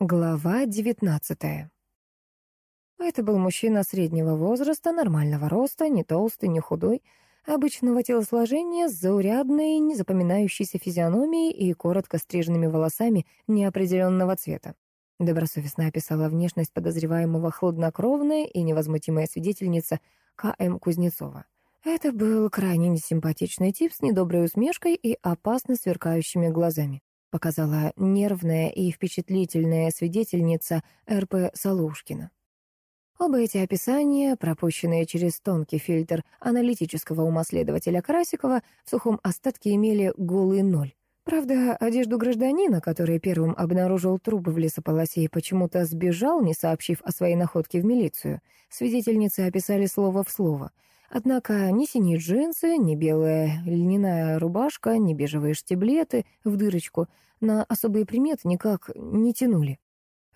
Глава девятнадцатая. Это был мужчина среднего возраста, нормального роста, не толстый, не худой, обычного телосложения с заурядной, незапоминающейся физиономией и коротко стриженными волосами неопределенного цвета. Добросовестно описала внешность подозреваемого хладнокровная и невозмутимая свидетельница К.М. Кузнецова. Это был крайне несимпатичный тип с недоброй усмешкой и опасно сверкающими глазами, показала нервная и впечатлительная свидетельница Р.П. Солушкина. Оба эти описания, пропущенные через тонкий фильтр аналитического ума следователя Красикова, в сухом остатке имели голый ноль. Правда, одежду гражданина, который первым обнаружил труп в лесополосе и почему-то сбежал, не сообщив о своей находке в милицию, свидетельницы описали слово в слово. Однако ни синие джинсы, ни белая льняная рубашка, ни бежевые штиблеты в дырочку на особые приметы никак не тянули.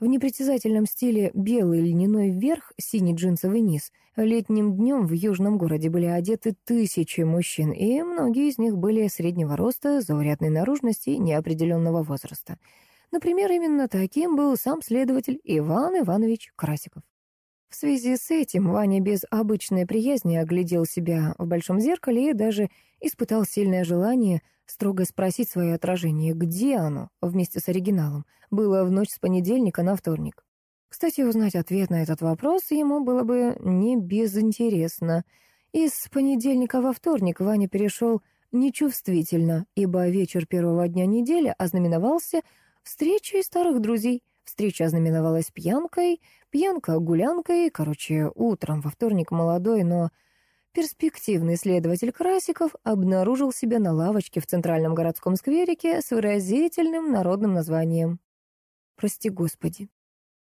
В непритязательном стиле белый льняной верх, синий джинсовый низ. Летним днем в южном городе были одеты тысячи мужчин, и многие из них были среднего роста, заурядной наружности неопределенного возраста. Например, именно таким был сам следователь Иван Иванович Красиков. В связи с этим Ваня без обычной приязни оглядел себя в большом зеркале и даже испытал сильное желание строго спросить свое отражение, где оно, вместе с оригиналом, было в ночь с понедельника на вторник. Кстати, узнать ответ на этот вопрос ему было бы не безинтересно. Из понедельника во вторник Ваня перешел нечувствительно, ибо вечер первого дня недели ознаменовался встречей старых друзей. Встреча ознаменовалась пьянкой, пьянка гулянкой, короче, утром во вторник молодой, но перспективный следователь Красиков обнаружил себя на лавочке в центральном городском скверике с выразительным народным названием Прости Господи.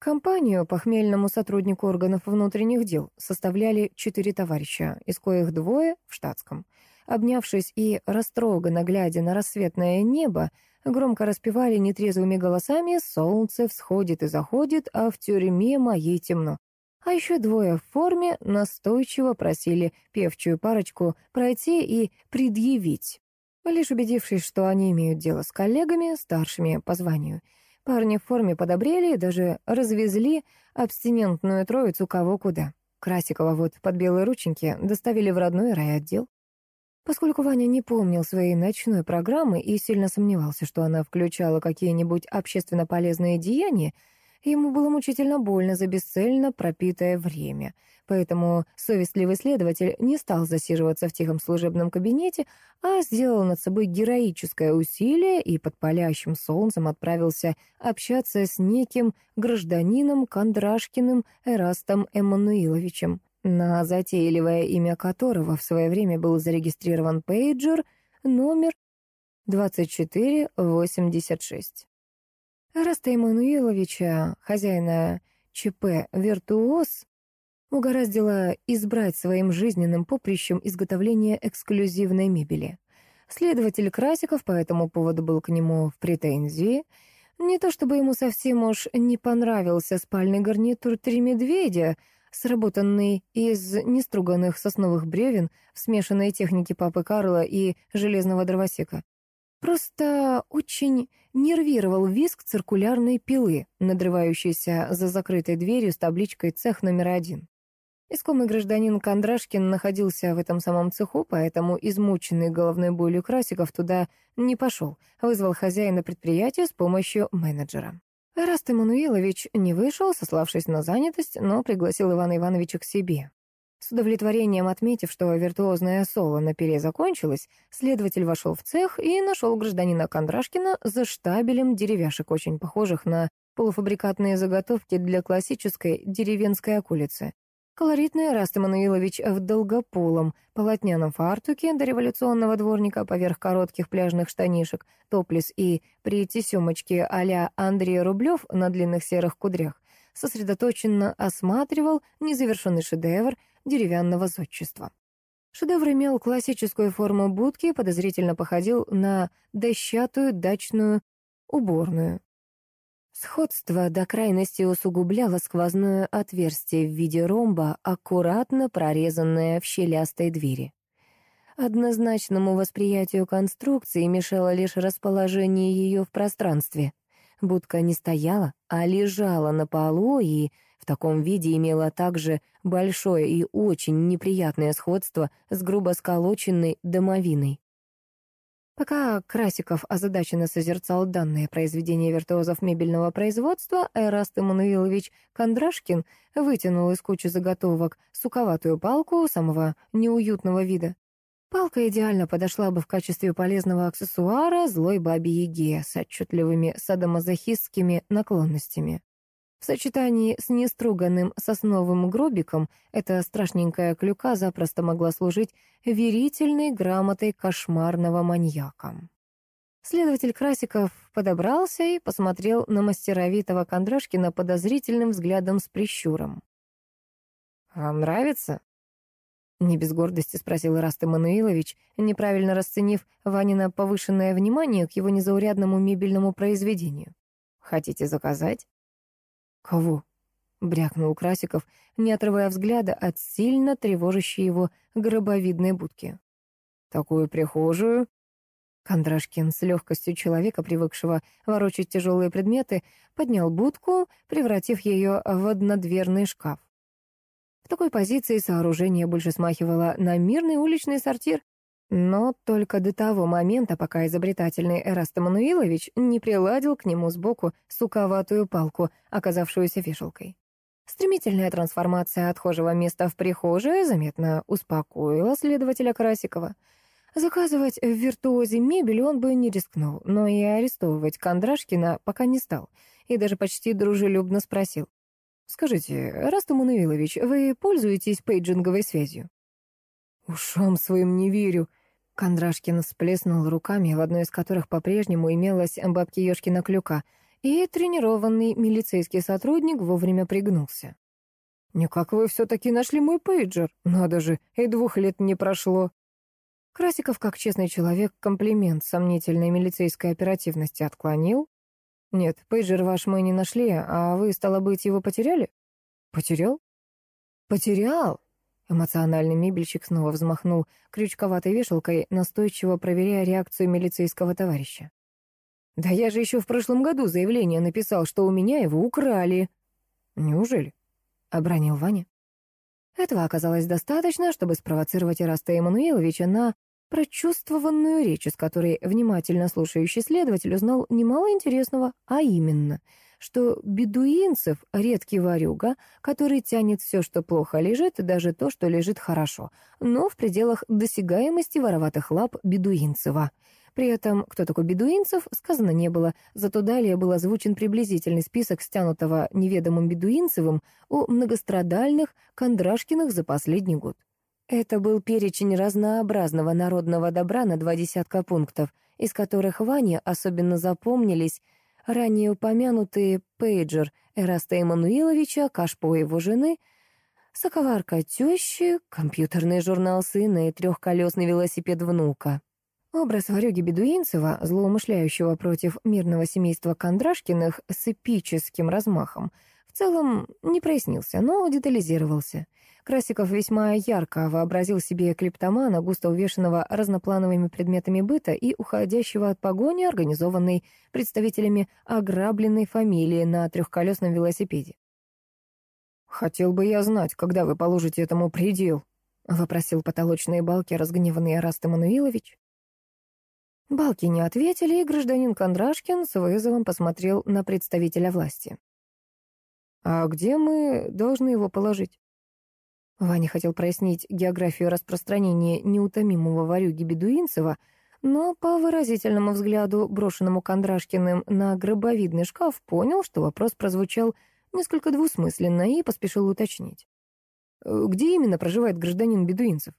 Компанию похмельному сотруднику органов внутренних дел составляли четыре товарища, из коих двое в штатском. Обнявшись и растроганно глядя на рассветное небо, громко распевали нетрезвыми голосами «Солнце всходит и заходит, а в тюрьме моей темно». А еще двое в форме настойчиво просили певчую парочку пройти и предъявить. Лишь убедившись, что они имеют дело с коллегами, старшими по званию, Парни в форме подобрели и даже развезли абстинентную троицу кого куда. Красикова вот под белые рученьки доставили в родной райотдел. Поскольку Ваня не помнил своей ночной программы и сильно сомневался, что она включала какие-нибудь общественно полезные деяния, ему было мучительно больно за бесцельно пропитое время — Поэтому совестливый следователь не стал засиживаться в тихом служебном кабинете, а сделал над собой героическое усилие и под палящим солнцем отправился общаться с неким гражданином Кондрашкиным Эрастом Эммануиловичем, на затейливое имя которого в свое время был зарегистрирован пейджер номер 2486. Эраста Эммануиловича, хозяина ЧП «Виртуоз», угораздило избрать своим жизненным поприщем изготовление эксклюзивной мебели. Следователь Красиков по этому поводу был к нему в претензии. Не то чтобы ему совсем уж не понравился спальный гарнитур «Три медведя», сработанный из неструганных сосновых бревен в смешанной технике папы Карла и железного дровосека. Просто очень нервировал виск циркулярной пилы, надрывающейся за закрытой дверью с табличкой «Цех номер один». Искомый гражданин Кондрашкин находился в этом самом цеху, поэтому измученный головной болью Красиков туда не пошел, вызвал хозяина предприятия с помощью менеджера. Эраст Эммануилович не вышел, сославшись на занятость, но пригласил Ивана Ивановича к себе. С удовлетворением отметив, что виртуозное соло на пиле закончилось, следователь вошел в цех и нашел гражданина Кондрашкина за штабелем деревяшек, очень похожих на полуфабрикатные заготовки для классической деревенской околицы. Колоритный Раст Эммануилович в долгополом полотняном фартуке дореволюционного дворника поверх коротких пляжных штанишек, топлес и при тесемочке а-ля Андрей Рублев на длинных серых кудрях сосредоточенно осматривал незавершенный шедевр деревянного зодчества. Шедевр имел классическую форму будки и подозрительно походил на дощатую дачную уборную. Сходство до крайности усугубляло сквозное отверстие в виде ромба, аккуратно прорезанное в щелястой двери. Однозначному восприятию конструкции мешало лишь расположение ее в пространстве. Будка не стояла, а лежала на полу и в таком виде имела также большое и очень неприятное сходство с грубо сколоченной домовиной. Пока Красиков озадаченно созерцал данное произведение виртуозов мебельного производства, Эраст Эммануилович Кондрашкин вытянул из кучи заготовок суковатую палку самого неуютного вида. Палка идеально подошла бы в качестве полезного аксессуара злой бабе-яге с отчетливыми садомазохистскими наклонностями. В сочетании с неструганным сосновым гробиком эта страшненькая клюка запросто могла служить верительной грамотой кошмарного маньяка. Следователь Красиков подобрался и посмотрел на мастеровитого Кондрашкина подозрительным взглядом с прищуром. «Вам нравится?» Не без гордости спросил Раст Эммануилович, неправильно расценив Ванина повышенное внимание к его незаурядному мебельному произведению. «Хотите заказать?» «Кого?» — брякнул Красиков, не отрывая взгляда от сильно тревожащей его гробовидной будки. «Такую прихожую?» Кондрашкин с легкостью человека, привыкшего ворочать тяжелые предметы, поднял будку, превратив ее в однодверный шкаф. В такой позиции сооружение больше смахивало на мирный уличный сортир, но только до того момента, пока изобретательный Эраст Мануилович не приладил к нему сбоку суковатую палку, оказавшуюся вешалкой. Стремительная трансформация отхожего места в прихожей заметно успокоила следователя Красикова. Заказывать в виртуозе мебель он бы не рискнул, но и арестовывать Кондрашкина пока не стал, и даже почти дружелюбно спросил. «Скажите, Растам Мануилович, вы пользуетесь пейджинговой связью?» «Ушам своим не верю», Кондрашкин всплеснул руками, в одной из которых по-прежнему имелась бабки Ёшкина клюка, и тренированный милицейский сотрудник вовремя пригнулся. «Никак вы все-таки нашли мой пейджер. Надо же, и двух лет не прошло». Красиков, как честный человек, комплимент сомнительной милицейской оперативности отклонил. «Нет, пейджер ваш мы не нашли, а вы, стало быть, его потеряли?» «Потерял?» «Потерял? Эмоциональный мебельщик снова взмахнул крючковатой вешалкой, настойчиво проверяя реакцию милицейского товарища. «Да я же еще в прошлом году заявление написал, что у меня его украли». «Неужели?» — обронил Ваня. Этого оказалось достаточно, чтобы спровоцировать Ираста Эммануиловича на прочувствованную речь, из которой внимательно слушающий следователь узнал немало интересного, а именно — что бедуинцев редкий ворюга, который тянет все, что плохо лежит, даже то, что лежит хорошо, но в пределах досягаемости вороватых лап бедуинцева. При этом, кто такой бедуинцев, сказано не было, зато далее был озвучен приблизительный список стянутого неведомым бедуинцевым у многострадальных Кондрашкиных за последний год. Это был перечень разнообразного народного добра на два десятка пунктов, из которых Ване особенно запомнились ранее упомянутые пейджер Эраста Эммануиловича, кашпо его жены, соковарка тещи, компьютерный журнал сына и трехколесный велосипед внука. Образ варюги Бедуинцева, злоумышляющего против мирного семейства Кондрашкиных с эпическим размахом, в целом не прояснился, но детализировался — Красиков весьма ярко вообразил себе клиптомана, густо увешанного разноплановыми предметами быта и уходящего от погони, организованной представителями ограбленной фамилии на трехколесном велосипеде. «Хотел бы я знать, когда вы положите этому предел», — вопросил потолочные балки разгневанный Араст Эммануилович. Балки не ответили, и гражданин Кондрашкин с вызовом посмотрел на представителя власти. «А где мы должны его положить?» Ваня хотел прояснить географию распространения неутомимого ворюги Бедуинцева, но по выразительному взгляду, брошенному Кондрашкиным на гробовидный шкаф, понял, что вопрос прозвучал несколько двусмысленно и поспешил уточнить. «Э, «Где именно проживает гражданин Бедуинцев?»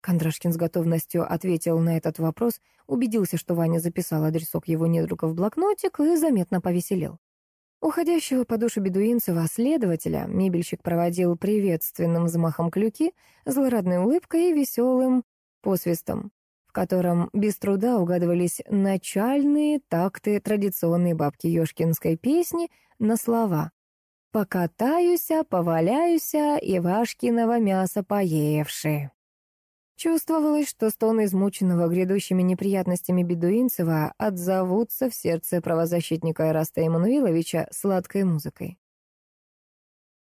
Кондрашкин с готовностью ответил на этот вопрос, убедился, что Ваня записал адресок его недруга в блокнотик и заметно повеселел. Уходящего по душу бедуинцева следователя мебельщик проводил приветственным взмахом клюки, злорадной улыбкой и веселым посвистом, в котором без труда угадывались начальные такты традиционной бабки Ёшкинской песни на слова «Покатаюся, поваляюся, и Вашкиного мяса поевши». Чувствовалось, что стоны измученного грядущими неприятностями Бедуинцева отзовутся в сердце правозащитника Эраста Эммануиловича сладкой музыкой.